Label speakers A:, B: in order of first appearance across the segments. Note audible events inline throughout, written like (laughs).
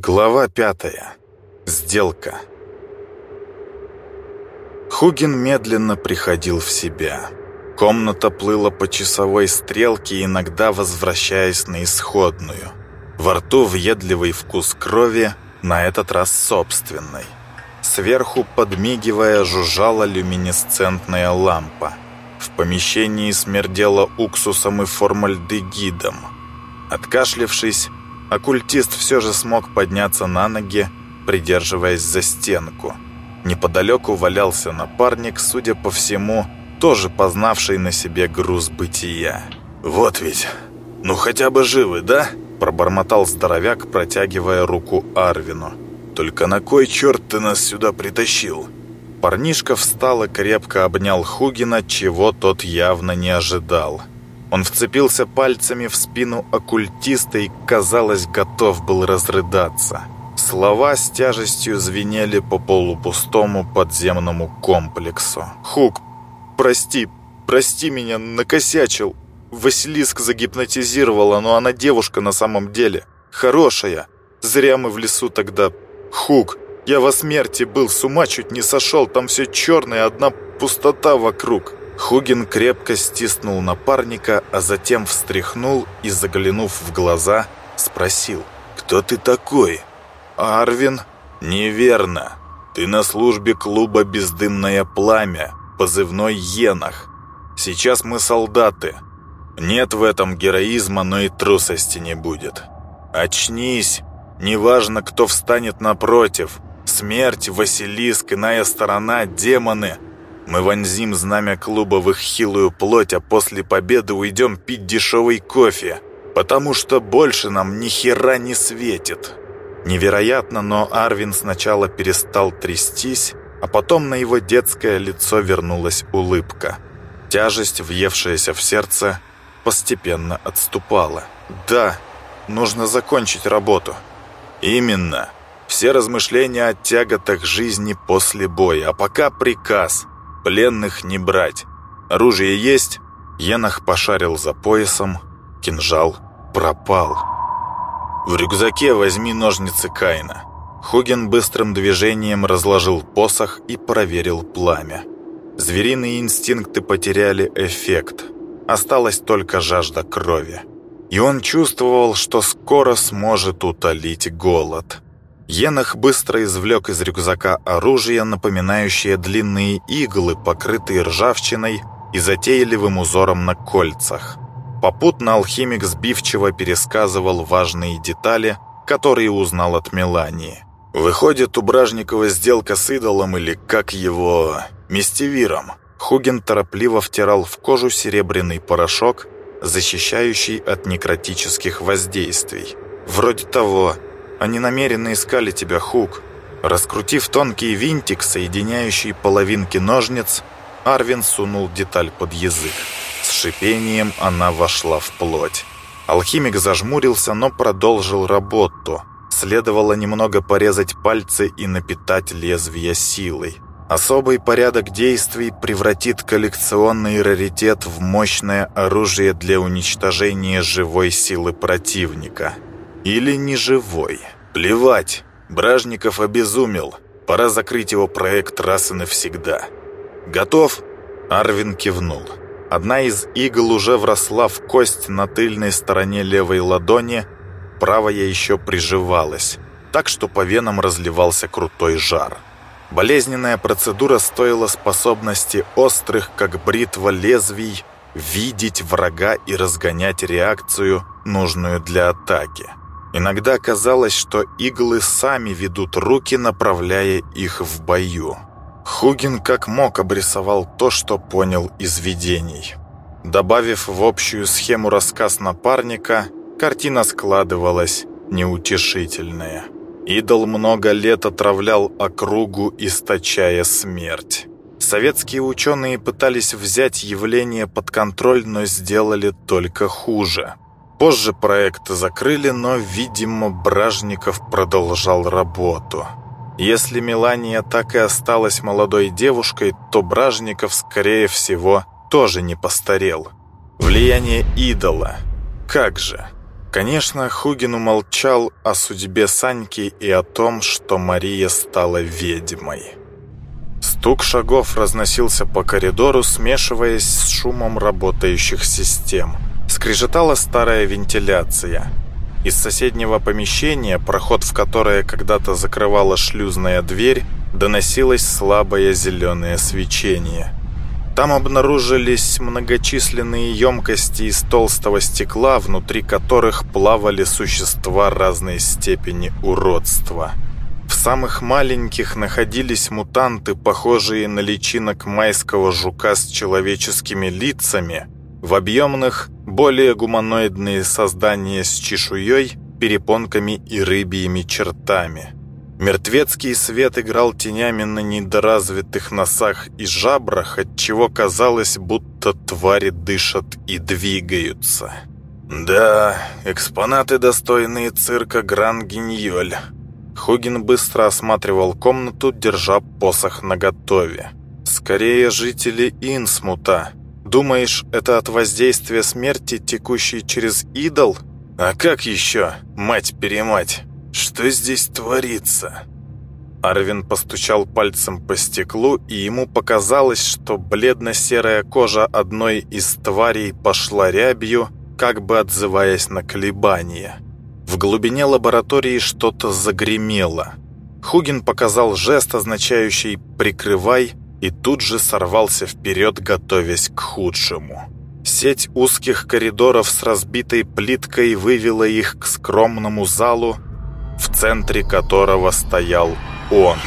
A: Глава пятая. Сделка. Хугин медленно приходил в себя. Комната плыла по часовой стрелке, иногда возвращаясь на исходную. Во рту въедливый вкус крови, на этот раз собственной. Сверху, подмигивая, жужжала люминесцентная лампа. В помещении смердело уксусом и формальдегидом. Откашлившись, Оккультист все же смог подняться на ноги, придерживаясь за стенку. Неподалеку валялся напарник, судя по всему, тоже познавший на себе груз бытия. «Вот ведь, ну хотя бы живы, да?» Пробормотал здоровяк, протягивая руку Арвину. «Только на кой черт ты нас сюда притащил?» Парнишка встал и крепко обнял Хугина, чего тот явно не ожидал. Он вцепился пальцами в спину оккультиста и, казалось, готов был разрыдаться. Слова с тяжестью звенели по полупустому подземному комплексу. «Хук, прости, прости меня, накосячил. Василиск загипнотизировала, но она девушка на самом деле. Хорошая. Зря мы в лесу тогда. Хук, я во смерти был, с ума чуть не сошел, там все черное, одна пустота вокруг». Хугин крепко стиснул напарника, а затем встряхнул и, заглянув в глаза, спросил. «Кто ты такой?» «Арвин?» «Неверно. Ты на службе клуба «Бездымное пламя», позывной «Енах». Сейчас мы солдаты. Нет в этом героизма, но и трусости не будет. Очнись. Неважно, кто встанет напротив. Смерть, Василиск, иная сторона, демоны — мы вонзим знамя клуба в их хилую плоть, а после победы уйдем пить дешевый кофе, потому что больше нам ни хера не светит. Невероятно, но Арвин сначала перестал трястись, а потом на его детское лицо вернулась улыбка. Тяжесть, въевшаяся в сердце, постепенно отступала. «Да, нужно закончить работу». «Именно. Все размышления о тяготах жизни после боя, а пока приказ – Пленных не брать. Оружие есть?» Енах пошарил за поясом. Кинжал пропал. «В рюкзаке возьми ножницы Кайна». Хуген быстрым движением разложил посох и проверил пламя. Звериные инстинкты потеряли эффект. Осталась только жажда крови. И он чувствовал, что скоро сможет утолить голод. Енах быстро извлек из рюкзака оружие, напоминающее длинные иглы, покрытые ржавчиной и затейливым узором на кольцах. Попутно алхимик сбивчиво пересказывал важные детали, которые узнал от Мелании. «Выходит, у Бражникова сделка с идолом или, как его, мистевиром». Хуген торопливо втирал в кожу серебряный порошок, защищающий от некротических воздействий. «Вроде того», они намеренно искали тебя, Хук. Раскрутив тонкий винтик, соединяющий половинки ножниц, Арвин сунул деталь под язык. С шипением она вошла в плоть. Алхимик зажмурился, но продолжил работу. Следовало немного порезать пальцы и напитать лезвие силой. Особый порядок действий превратит коллекционный раритет в мощное оружие для уничтожения живой силы противника – или неживой. Плевать, Бражников обезумел. Пора закрыть его проект раз и навсегда. Готов? Арвин кивнул. Одна из игл уже вросла в кость на тыльной стороне левой ладони, правая еще приживалась, так что по венам разливался крутой жар. Болезненная процедура стоила способности острых, как бритва лезвий, видеть врага и разгонять реакцию, нужную для атаки. Иногда казалось, что иглы сами ведут руки, направляя их в бою. Хугин как мог обрисовал то, что понял из видений. Добавив в общую схему рассказ напарника, картина складывалась неутешительная. Идол много лет отравлял округу, источая смерть. Советские ученые пытались взять явление под контроль, но сделали только хуже – Позже проект закрыли, но, видимо, Бражников продолжал работу. Если Мелания так и осталась молодой девушкой, то Бражников, скорее всего, тоже не постарел. Влияние идола. Как же? Конечно, Хугин умолчал о судьбе Саньки и о том, что Мария стала ведьмой. Стук шагов разносился по коридору, смешиваясь с шумом работающих систем. Скрежетала старая вентиляция. Из соседнего помещения, проход в которое когда-то закрывала шлюзная дверь, доносилось слабое зеленое свечение. Там обнаружились многочисленные емкости из толстого стекла, внутри которых плавали существа разной степени уродства – в самых маленьких находились мутанты, похожие на личинок майского жука с человеческими лицами, в объемных – более гуманоидные создания с чешуей, перепонками и рыбьими чертами. Мертвецкий свет играл тенями на недоразвитых носах и жабрах, отчего казалось, будто твари дышат и двигаются. «Да, экспонаты, достойные цирка Гран-Гиньоль», Хугин быстро осматривал комнату, держа посох наготове. «Скорее жители Инсмута. Думаешь, это от воздействия смерти, текущей через идол? А как еще, мать-перемать? Что здесь творится?» Арвин постучал пальцем по стеклу, и ему показалось, что бледно-серая кожа одной из тварей пошла рябью, как бы отзываясь на колебания. В глубине лаборатории что-то загремело. Хугин показал жест, означающий «прикрывай», и тут же сорвался вперед, готовясь к худшему. Сеть узких коридоров с разбитой плиткой вывела их к скромному залу, в центре которого стоял он.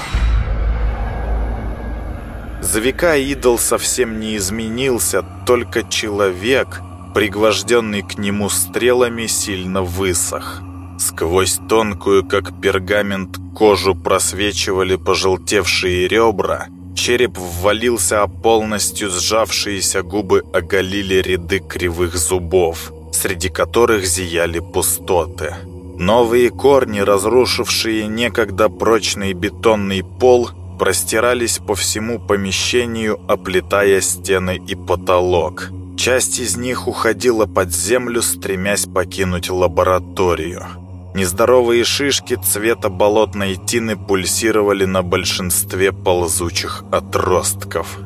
A: За века идол совсем не изменился, только человек, пригвожденный к нему стрелами, сильно высох. Сквозь тонкую, как пергамент, кожу просвечивали пожелтевшие ребра. Череп ввалился, а полностью сжавшиеся губы оголили ряды кривых зубов, среди которых зияли пустоты. Новые корни, разрушившие некогда прочный бетонный пол, простирались по всему помещению, оплетая стены и потолок. Часть из них уходила под землю, стремясь покинуть лабораторию. Нездоровые шишки цвета болотной тины пульсировали на большинстве ползучих отростков.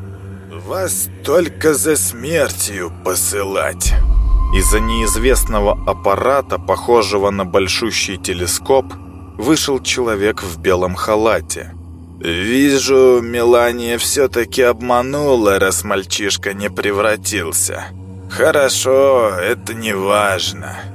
A: «Вас только за смертью посылать!» Из-за неизвестного аппарата, похожего на большущий телескоп, вышел человек в белом халате. «Вижу, Мелания все-таки обманула, раз мальчишка не превратился. Хорошо, это не важно.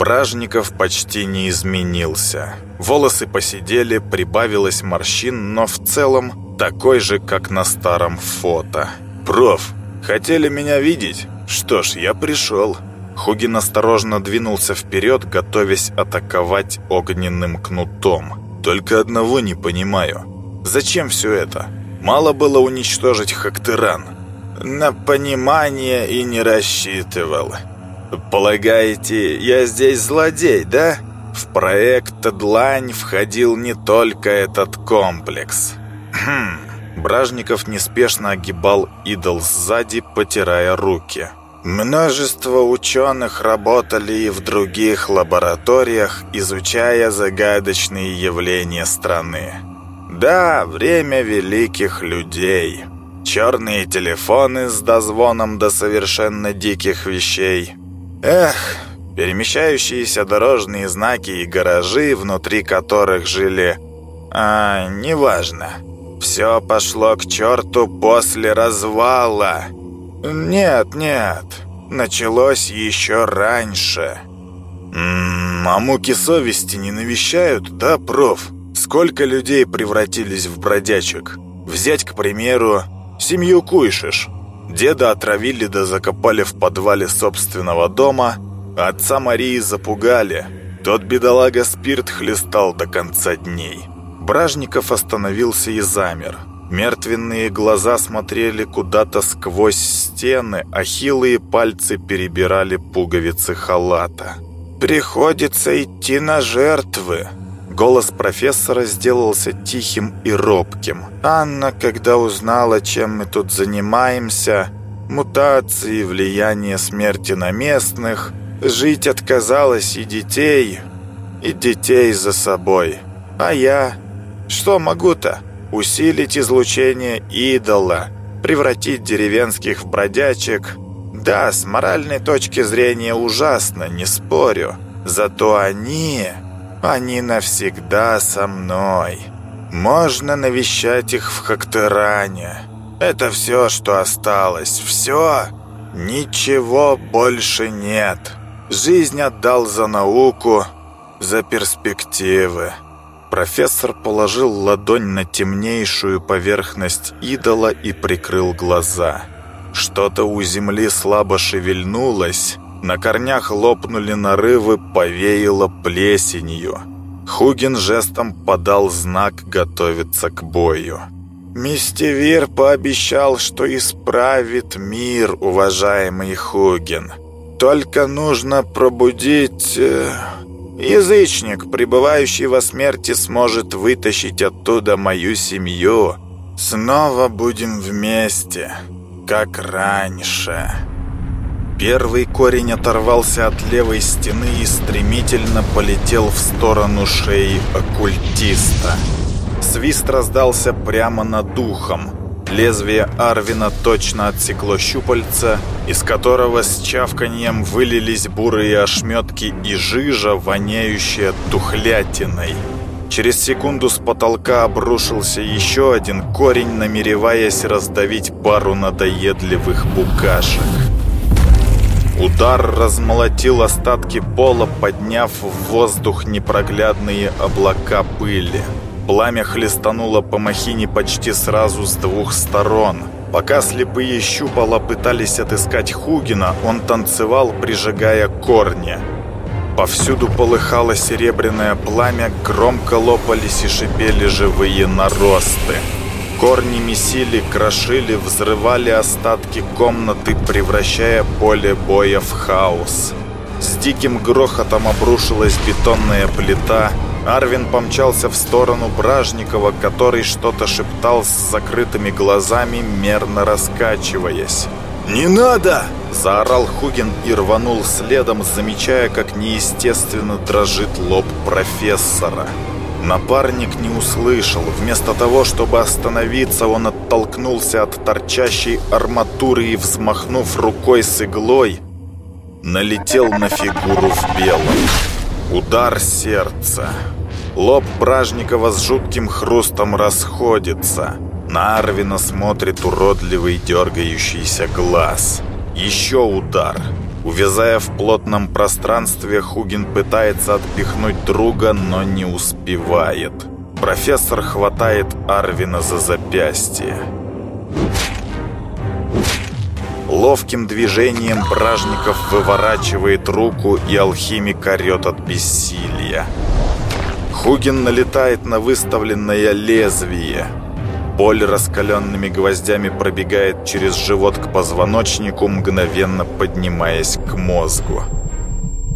A: Бражников почти не изменился. Волосы посидели, прибавилось морщин, но в целом такой же, как на старом фото. «Проф, хотели меня видеть? Что ж, я пришел». Хугин осторожно двинулся вперед, готовясь атаковать огненным кнутом. «Только одного не понимаю. Зачем все это? Мало было уничтожить Хактеран». «На понимание и не рассчитывал», «Полагаете, я здесь злодей, да?» В проект «Длань» входил не только этот комплекс. Хм. Бражников неспешно огибал идол сзади, потирая руки. Множество ученых работали и в других лабораториях, изучая загадочные явления страны. Да, время великих людей. Черные телефоны с дозвоном до совершенно диких вещей, Эх, перемещающиеся дорожные знаки и гаражи, внутри которых жили... А, неважно. Все пошло к черту после развала. Нет, нет, началось еще раньше. М -м, а муки совести не навещают, да, проф? Сколько людей превратились в бродячек? Взять, к примеру, семью Куйшиш. Деда отравили да закопали в подвале собственного дома, а отца Марии запугали. Тот бедолага спирт хлестал до конца дней. Бражников остановился и замер. Мертвенные глаза смотрели куда-то сквозь стены, а хилые пальцы перебирали пуговицы халата. «Приходится идти на жертвы», Голос профессора сделался тихим и робким. Анна, когда узнала, чем мы тут занимаемся, мутации, влияние смерти на местных, Жить отказалась и детей, и детей за собой. А я... Что могу-то? Усилить излучение идола, превратить деревенских в бродячек. Да, с моральной точки зрения ужасно, не спорю. Зато они... Они навсегда со мной. Можно навещать их в Хактеране. Это все, что осталось. Все. Ничего больше нет. Жизнь отдал за науку, за перспективы. Профессор положил ладонь на темнейшую поверхность идола и прикрыл глаза. Что-то у земли слабо шевельнулось, на корнях лопнули нарывы, повеяло плесенью. Хугин жестом подал знак готовиться к бою. «Мистевир пообещал, что исправит мир, уважаемый Хугин. Только нужно пробудить... Э, язычник, пребывающий во смерти, сможет вытащить оттуда мою семью. Снова будем вместе, как раньше». Первый корень оторвался от левой стены и стремительно полетел в сторону шеи оккультиста. Свист раздался прямо над духом. Лезвие Арвина точно отсекло щупальца, из которого с чавканьем вылились бурые ошметки и жижа, воняющая тухлятиной. Через секунду с потолка обрушился еще один корень, намереваясь раздавить пару надоедливых букашек. Удар размолотил остатки пола, подняв в воздух непроглядные облака пыли. Пламя хлестануло по махине почти сразу с двух сторон. Пока слепые щупала пытались отыскать Хугина, он танцевал, прижигая корни. Повсюду полыхало серебряное пламя, громко лопались и шипели живые наросты. Корни месили, крошили, взрывали остатки комнаты, превращая поле боя в хаос. С диким грохотом обрушилась бетонная плита. Арвин помчался в сторону Бражникова, который что-то шептал с закрытыми глазами, мерно раскачиваясь. «Не надо!» – заорал Хугин и рванул следом, замечая, как неестественно дрожит лоб профессора. Напарник не услышал. Вместо того, чтобы остановиться, он оттолкнулся от торчащей арматуры и, взмахнув рукой с иглой, налетел на фигуру в белом. Удар сердца. Лоб Бражникова с жутким хрустом расходится. На Арвина смотрит уродливый дергающийся глаз. Еще удар. Увязая в плотном пространстве, Хугин пытается отпихнуть друга, но не успевает. Профессор хватает Арвина за запястье. Ловким движением Бражников выворачивает руку, и алхимик орет от бессилия. Хугин налетает на выставленное лезвие – Боль раскаленными гвоздями пробегает через живот к позвоночнику, мгновенно поднимаясь к мозгу.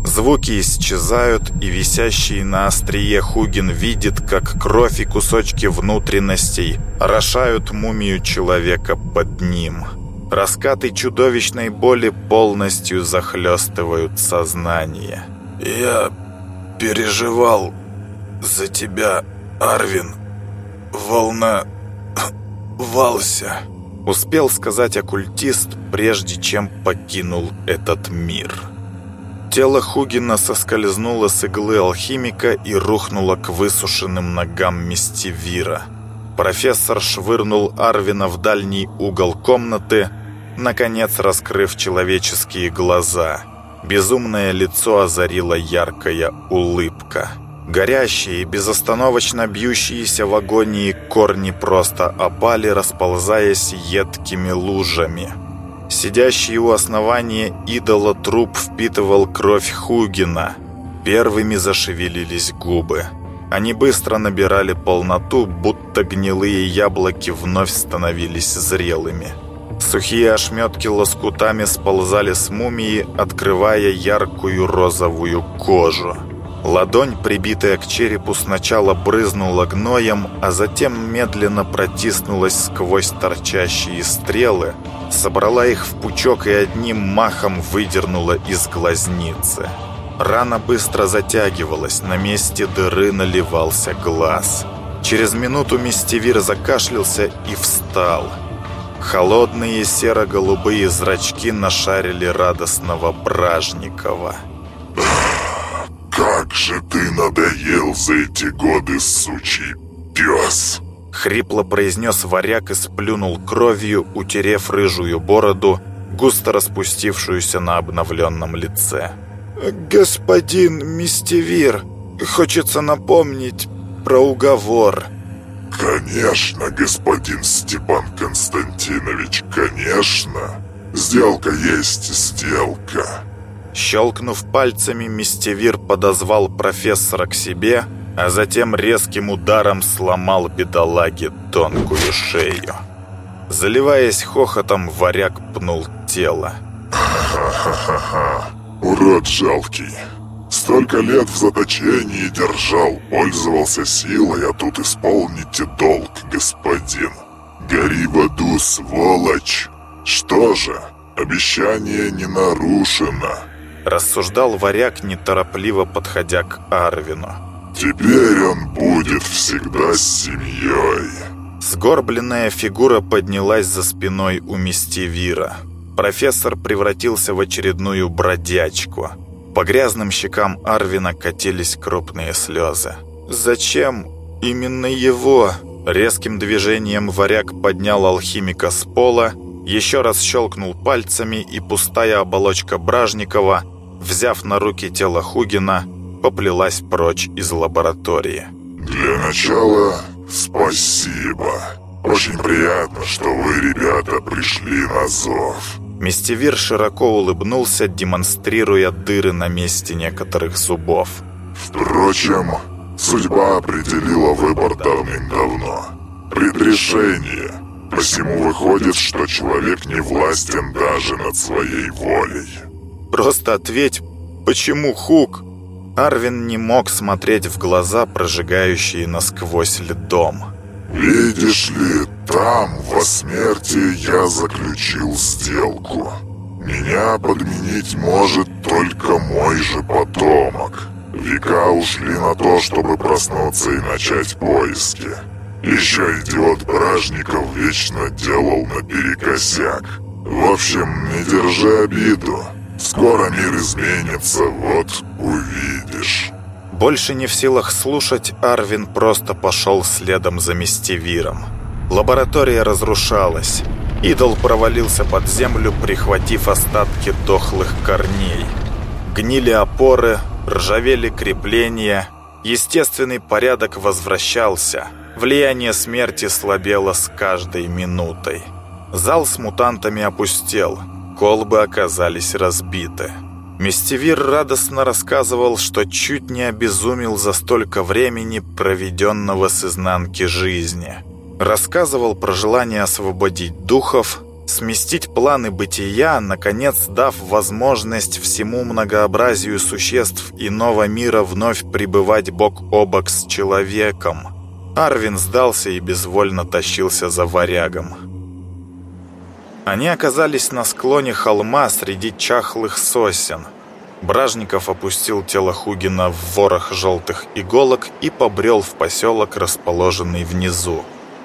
A: Звуки исчезают, и висящий на острие Хугин видит, как кровь и кусочки внутренностей орошают мумию человека под ним. Раскаты чудовищной боли полностью захлестывают сознание. «Я переживал за тебя, Арвин. Волна Вался, успел сказать оккультист, прежде чем покинул этот мир. Тело Хугина соскользнуло с иглы алхимика и рухнуло к высушенным ногам Мистевира. Профессор швырнул Арвина в дальний угол комнаты, наконец раскрыв человеческие глаза. Безумное лицо озарила яркая улыбка. Горящие безостановочно бьющиеся в агонии корни просто опали, расползаясь едкими лужами. Сидящий у основания идола труп впитывал кровь Хугина. Первыми зашевелились губы. Они быстро набирали полноту, будто гнилые яблоки вновь становились зрелыми. Сухие ошметки лоскутами сползали с мумии, открывая яркую розовую кожу. Ладонь, прибитая к черепу, сначала брызнула гноем, а затем медленно протиснулась сквозь торчащие стрелы, собрала их в пучок и одним махом выдернула из глазницы. Рана быстро затягивалась, на месте дыры наливался глаз. Через минуту Мистевир закашлялся и встал. Холодные серо-голубые зрачки нашарили радостного Бражникова.
B: «Как же ты надоел за эти годы, сучий пес!»
A: Хрипло произнес варяг и сплюнул кровью, утерев рыжую бороду, густо распустившуюся на обновленном лице. «Господин Мистевир, хочется напомнить про уговор».
B: «Конечно, господин Степан Константинович, конечно. Сделка есть сделка».
A: Щелкнув пальцами, Мистевир подозвал профессора к себе, а затем резким ударом сломал бедолаге тонкую шею. Заливаясь хохотом, варяг пнул тело.
B: «Ха-ха-ха-ха! Урод жалкий! Столько лет в заточении держал, пользовался силой, а тут исполните долг, господин! Гори в аду, сволочь! Что же, обещание не нарушено!»
A: Рассуждал варяг, неторопливо подходя к Арвину.
B: «Теперь он будет всегда с семьей».
A: Сгорбленная фигура поднялась за спиной у Мистевира. Профессор превратился в очередную бродячку. По грязным щекам Арвина катились крупные слезы. «Зачем именно его?» Резким движением варяг поднял алхимика с пола, еще раз щелкнул пальцами, и пустая оболочка Бражникова взяв на руки тело Хугина, поплелась прочь из лаборатории.
B: «Для начала спасибо. Очень приятно, что вы, ребята, пришли на зов».
A: Мистевир широко улыбнулся, демонстрируя дыры на месте некоторых зубов.
B: «Впрочем, судьба определила выбор давным-давно. Предрешение. Посему выходит, что человек не властен даже над своей волей».
A: Просто ответь, почему Хук?» Арвин не мог смотреть в глаза, прожигающие насквозь льдом.
B: «Видишь ли, там, во смерти, я заключил сделку. Меня подменить может только мой же потомок. Века ушли на то, чтобы проснуться и начать поиски. Еще идиот Бражников вечно делал наперекосяк. В общем, не держи обиду. Скоро мир изменится, вот увидишь».
A: Больше не в силах слушать, Арвин просто пошел следом за Мистевиром. Лаборатория разрушалась. Идол провалился под землю, прихватив остатки дохлых корней. Гнили опоры, ржавели крепления. Естественный порядок возвращался. Влияние смерти слабело с каждой минутой. Зал с мутантами опустел. Колбы оказались разбиты. Мистевир радостно рассказывал, что чуть не обезумел за столько времени, проведенного с изнанки жизни. Рассказывал про желание освободить духов, сместить планы бытия, наконец дав возможность всему многообразию существ иного мира вновь пребывать бок о бок с человеком. Арвин сдался и безвольно тащился за варягом. Они оказались на склоне холма среди чахлых сосен. Бражников опустил тело Хугина в ворох желтых иголок и побрел в поселок, расположенный внизу.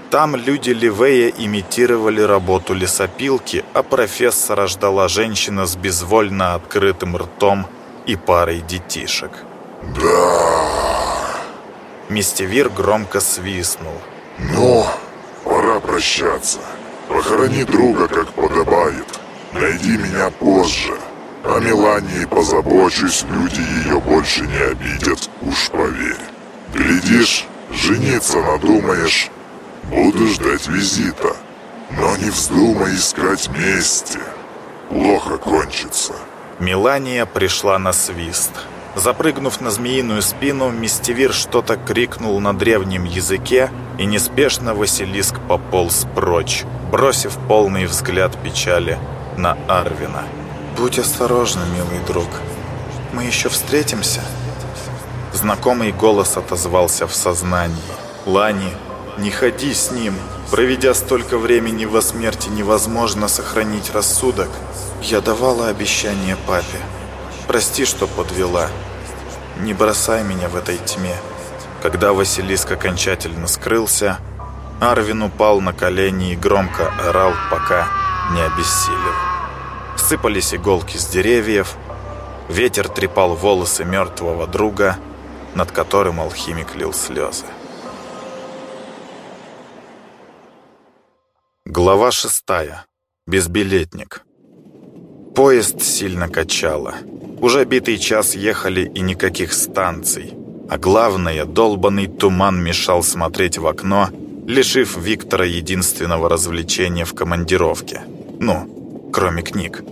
A: Там люди Ливея имитировали работу лесопилки, а профессора ждала женщина с безвольно открытым ртом и парой детишек.
B: «Да...»
A: Мистевир громко свистнул.
B: «Ну, пора прощаться». Похорони друга, как подобает. Найди меня позже. О Мелании позабочусь, люди ее больше не обидят, уж поверь. Глядишь, жениться надумаешь. Буду ждать визита. Но не вздумай искать мести. Плохо кончится.
A: Мелания пришла на свист. Запрыгнув на змеиную спину, Мистевир что-то крикнул на древнем языке, и неспешно Василиск пополз прочь, бросив полный взгляд печали на Арвина. «Будь осторожна, милый друг. Мы еще встретимся?» Знакомый голос отозвался в сознании. «Лани, не ходи с ним. Проведя столько времени во смерти, невозможно сохранить рассудок. Я давала обещание папе. Прости, что подвела. Не бросай меня в этой тьме». Когда Василиск окончательно скрылся, Арвин упал на колени и громко орал, пока не обессилел. Сыпались иголки с деревьев, ветер трепал волосы мертвого друга, над которым алхимик лил слезы. Глава шестая. Безбилетник. Поезд сильно качало. Уже битый час ехали и никаких станций. А главное, долбанный туман мешал смотреть в окно, лишив Виктора единственного развлечения в командировке. Ну, кроме книг.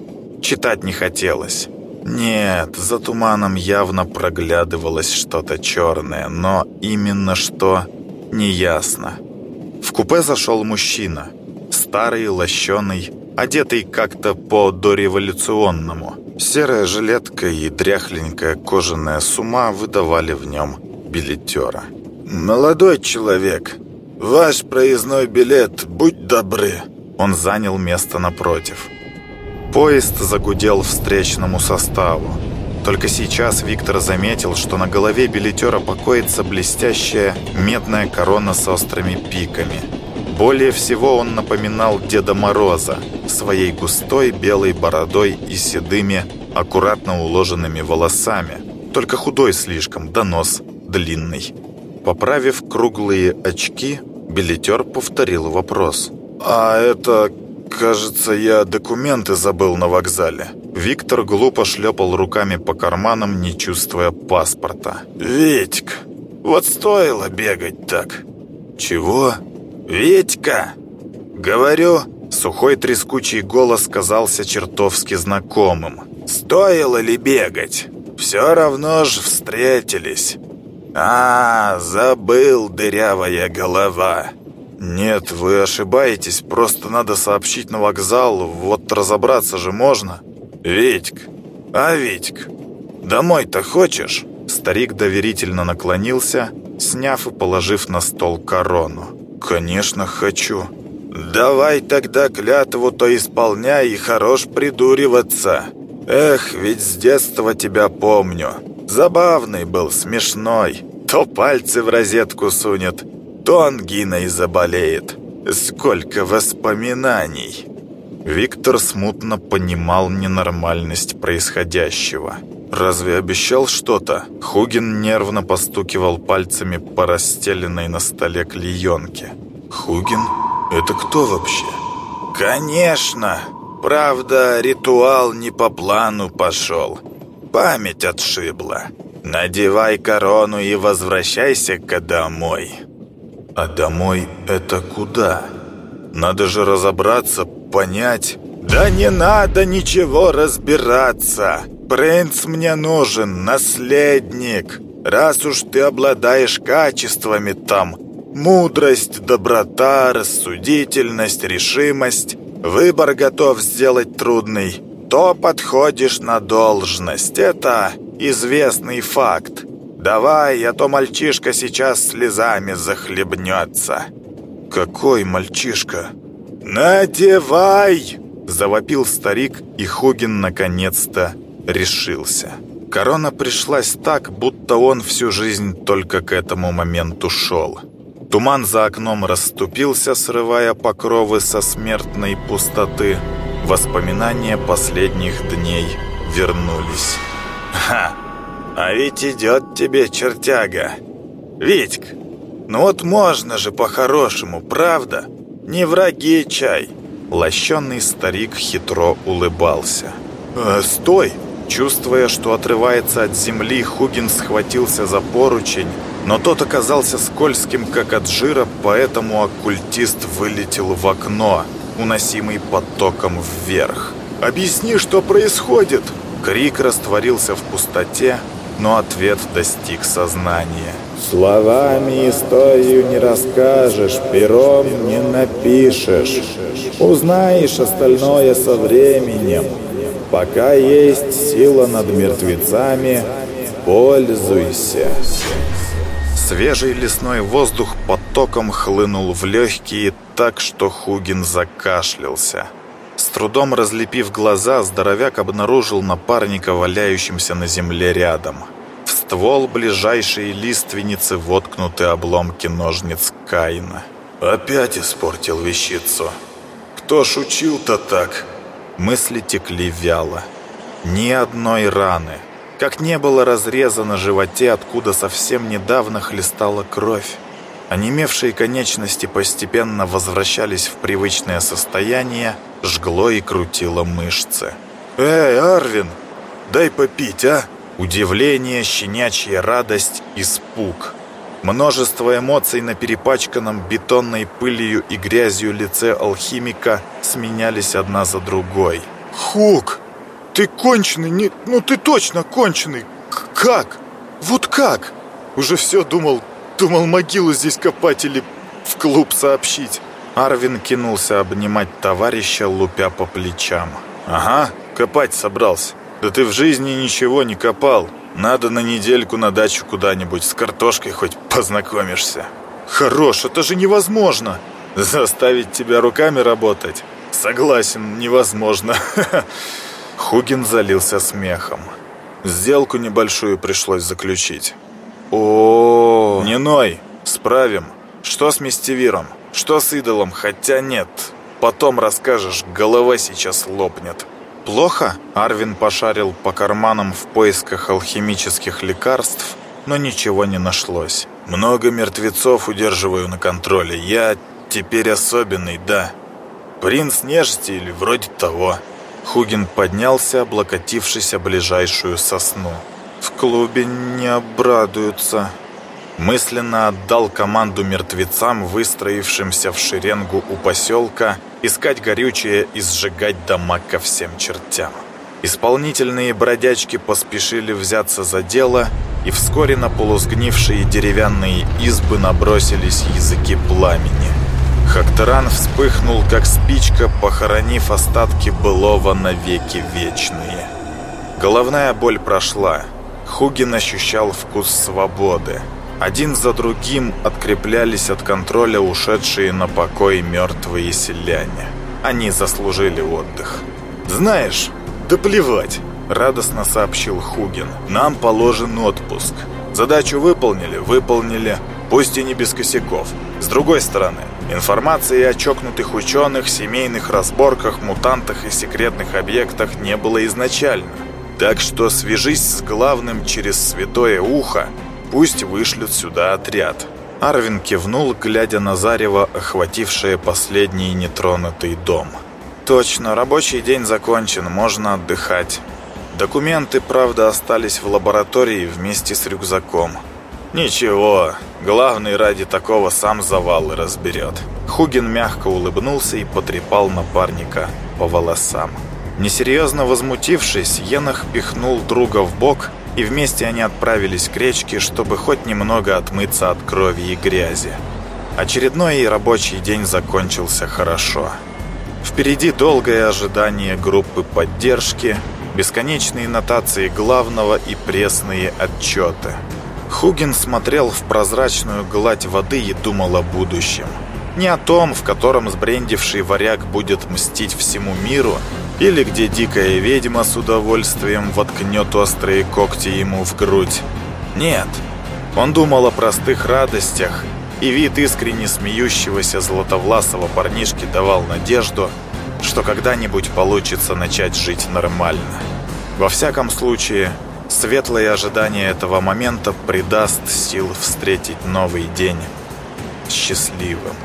A: Читать не хотелось. Нет, за туманом явно проглядывалось что-то черное, но именно что – неясно. В купе зашел мужчина. Старый, лощеный, одетый как-то по-дореволюционному. Серая жилетка и дряхленькая кожаная сума выдавали в нем билетера. «Молодой человек, ваш проездной билет, будь добры!» Он занял место напротив. Поезд загудел встречному составу. Только сейчас Виктор заметил, что на голове билетера покоится блестящая медная корона с острыми пиками – более всего он напоминал Деда Мороза своей густой белой бородой и седыми, аккуратно уложенными волосами, только худой слишком, да нос длинный. Поправив круглые очки, билетер повторил вопрос. «А это, кажется, я документы забыл на вокзале». Виктор глупо шлепал руками по карманам, не чувствуя паспорта. «Витьк, вот стоило бегать так». «Чего?» «Витька!» «Говорю!» Сухой трескучий голос казался чертовски знакомым. «Стоило ли бегать? Все равно ж встретились!» «А, забыл, дырявая голова!» «Нет, вы ошибаетесь, просто надо сообщить на вокзал, вот разобраться же можно!» «Витьк! А, Витьк, домой-то хочешь?» Старик доверительно наклонился, сняв и положив на стол корону. «Конечно, хочу». «Давай тогда клятву-то исполняй и хорош придуриваться. Эх, ведь с детства тебя помню. Забавный был, смешной. То пальцы в розетку сунет, то ангиной заболеет. Сколько воспоминаний!» Виктор смутно понимал ненормальность происходящего. «Разве обещал что-то?» Хугин нервно постукивал пальцами по расстеленной на столе клеенке. «Хугин? Это кто вообще?» «Конечно! Правда, ритуал не по плану пошел. Память отшибла. Надевай корону и возвращайся-ка домой». «А домой это куда? Надо же разобраться, понять...» «Да не надо ничего разбираться!» «Принц мне нужен, наследник. Раз уж ты обладаешь качествами там, мудрость, доброта, рассудительность, решимость, выбор готов сделать трудный, то подходишь на должность. Это известный факт. Давай, а то мальчишка сейчас слезами захлебнется». «Какой мальчишка?» «Надевай!» – завопил старик, и Хугин наконец-то решился. Корона пришлась так, будто он всю жизнь только к этому моменту шел. Туман за окном расступился, срывая покровы со смертной пустоты. Воспоминания последних дней вернулись. «Ха! А ведь идет тебе чертяга! Витьк, ну вот можно же по-хорошему, правда? Не враги чай!» Лощенный старик хитро улыбался. «Э, «Стой!» Чувствуя, что отрывается от земли, Хугин схватился за поручень, но тот оказался скользким, как от жира, поэтому оккультист вылетел в окно, уносимый потоком вверх. «Объясни, что происходит!» Крик растворился в пустоте, но ответ достиг сознания.
C: «Словами историю не расскажешь, пером не напишешь. Узнаешь остальное со временем». Пока есть сила над мертвецами, Пользуйся.
A: Свежий лесной воздух потоком хлынул в легкие так, что Хугин закашлялся. С трудом разлепив глаза, здоровяк обнаружил напарника, валяющимся на земле рядом. В ствол ближайшей лиственницы воткнуты обломки ножниц Каина. «Опять испортил вещицу. Кто ж учил-то так?» Мысли текли вяло. Ни одной раны. Как не было разреза на животе, откуда совсем недавно хлестала кровь. Онемевшие конечности постепенно возвращались в привычное состояние, жгло и крутило мышцы. «Эй, Арвин, дай попить, а?» Удивление, щенячья радость, испуг. Множество эмоций на перепачканном бетонной пылью и грязью лице алхимика сменялись одна за другой.
D: «Хук, ты конченый, не, ну ты точно конченый! К как? Вот как? Уже все думал, думал могилу здесь копать или в клуб сообщить».
A: Арвин кинулся обнимать товарища, лупя по плечам. «Ага, копать собрался. Да ты в жизни ничего не копал. Надо на недельку на дачу куда-нибудь, с картошкой хоть познакомишься».
D: «Хорош, это же невозможно!»
A: «Заставить тебя руками работать?» «Согласен, невозможно». (laughs) Хугин залился смехом. Сделку небольшую пришлось заключить. О. Не ной, справим. Что с мистевиром? Что с идолом? Хотя нет. Потом расскажешь, голова сейчас лопнет. Плохо? Арвин пошарил по карманам в поисках алхимических лекарств, но ничего не нашлось. Много мертвецов удерживаю на контроле. Я теперь особенный, да. Принц нежити или вроде того. Хугин поднялся, облокотившись о ближайшую сосну.
D: В клубе не обрадуются.
A: Мысленно отдал команду мертвецам, выстроившимся в шеренгу у поселка, искать горючее и сжигать дома ко всем чертям. Исполнительные бродячки поспешили взяться за дело, и вскоре на полусгнившие деревянные избы набросились языки пламени. Хактеран вспыхнул, как спичка, похоронив остатки былого навеки вечные. Головная боль прошла. Хугин ощущал вкус свободы. Один за другим откреплялись от контроля ушедшие на покой мертвые селяне. Они заслужили отдых. «Знаешь, да плевать!» – радостно сообщил Хугин. «Нам положен отпуск. Задачу выполнили, выполнили, пусть и не без косяков. С другой стороны, информации о чокнутых ученых, семейных разборках, мутантах и секретных объектах не было изначально. Так что свяжись с главным через святое ухо Пусть вышлют сюда отряд». Арвин кивнул, глядя на зарево, охватившее последний нетронутый дом. «Точно, рабочий день закончен, можно отдыхать. Документы, правда, остались в лаборатории вместе с рюкзаком. Ничего, главный ради такого сам завалы разберет». Хугин мягко улыбнулся и потрепал напарника по волосам. Несерьезно возмутившись, Енах пихнул друга в бок и вместе они отправились к речке, чтобы хоть немного отмыться от крови и грязи. Очередной рабочий день закончился хорошо. Впереди долгое ожидание группы поддержки, бесконечные нотации главного и пресные отчеты. Хугин смотрел в прозрачную гладь воды и думал о будущем. Не о том, в котором сбрендивший варяг будет мстить всему миру, или где дикая ведьма с удовольствием воткнет острые когти ему в грудь. Нет, он думал о простых радостях, и вид искренне смеющегося златовласого парнишки давал надежду, что когда-нибудь получится начать жить нормально. Во всяком случае, светлое ожидание этого момента придаст сил встретить новый день счастливым.